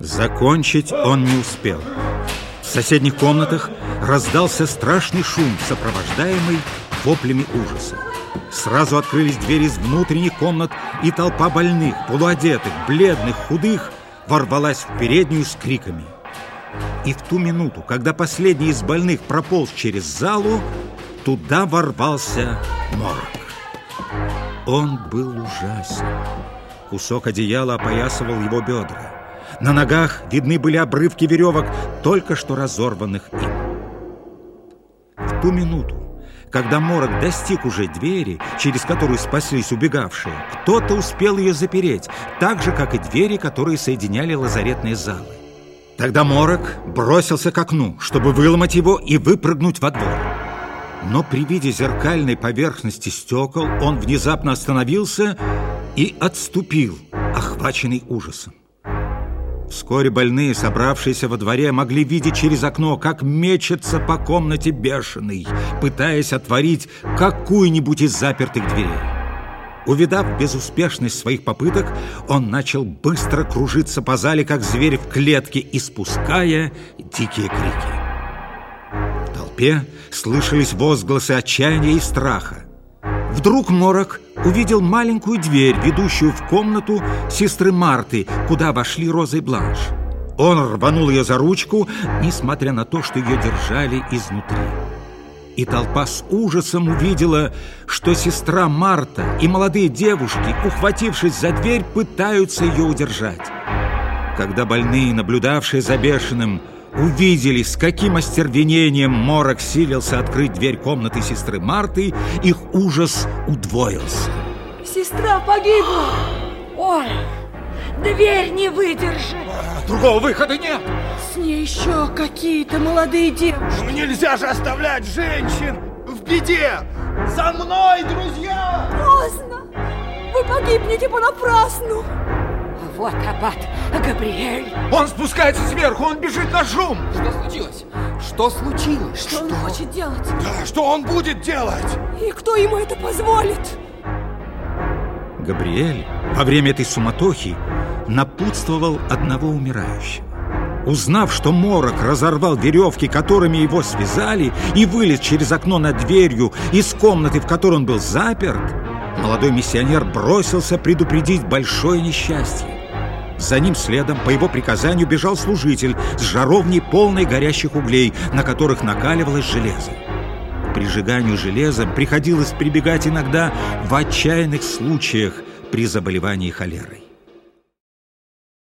Закончить он не успел. В соседних комнатах раздался страшный шум, сопровождаемый воплями ужаса. Сразу открылись двери из внутренних комнат, и толпа больных, полуодетых, бледных, худых ворвалась в переднюю с криками. И в ту минуту, когда последний из больных прополз через залу, туда ворвался морг. Он был ужасен. Кусок одеяла опоясывал его бедра. На ногах видны были обрывки веревок, только что разорванных им. В ту минуту, когда Морок достиг уже двери, через которую спаслись убегавшие, кто-то успел ее запереть, так же, как и двери, которые соединяли лазаретные залы. Тогда Морок бросился к окну, чтобы выломать его и выпрыгнуть во двор. Но при виде зеркальной поверхности стекол он внезапно остановился и отступил, охваченный ужасом. Вскоре больные, собравшиеся во дворе, могли видеть через окно, как мечется по комнате бешеный, пытаясь отворить какую-нибудь из запертых дверей. Увидав безуспешность своих попыток, он начал быстро кружиться по зале, как зверь в клетке, испуская дикие крики. В толпе слышались возгласы отчаяния и страха. Вдруг Морок увидел маленькую дверь, ведущую в комнату сестры Марты, куда вошли Роза и Бланш. Он рванул ее за ручку, несмотря на то, что ее держали изнутри. И толпа с ужасом увидела, что сестра Марта и молодые девушки, ухватившись за дверь, пытаются ее удержать. Когда больные, наблюдавшие за бешеным, увидели, с каким остервенением Морок силился открыть дверь комнаты сестры Марты, их ужас удвоился. Сестра погибла! Ой, дверь не выдержит! Другого выхода нет! С ней еще какие-то молодые девушки. Ну нельзя же оставлять женщин в беде! За мной, друзья! Поздно! Вы погибнете понапрасну! Вот аббат Габриэль. Он спускается сверху, он бежит на шум. Что случилось? Что случилось? Что, что? он хочет делать? Да, что он будет делать? И кто ему это позволит? Габриэль во время этой суматохи напутствовал одного умирающего. Узнав, что Морок разорвал веревки, которыми его связали, и вылез через окно над дверью из комнаты, в которой он был заперт, молодой миссионер бросился предупредить большое несчастье. За ним следом, по его приказанию, бежал служитель с жаровней, полной горящих углей, на которых накаливалось железо. К прижиганию железом приходилось прибегать иногда в отчаянных случаях при заболевании холерой.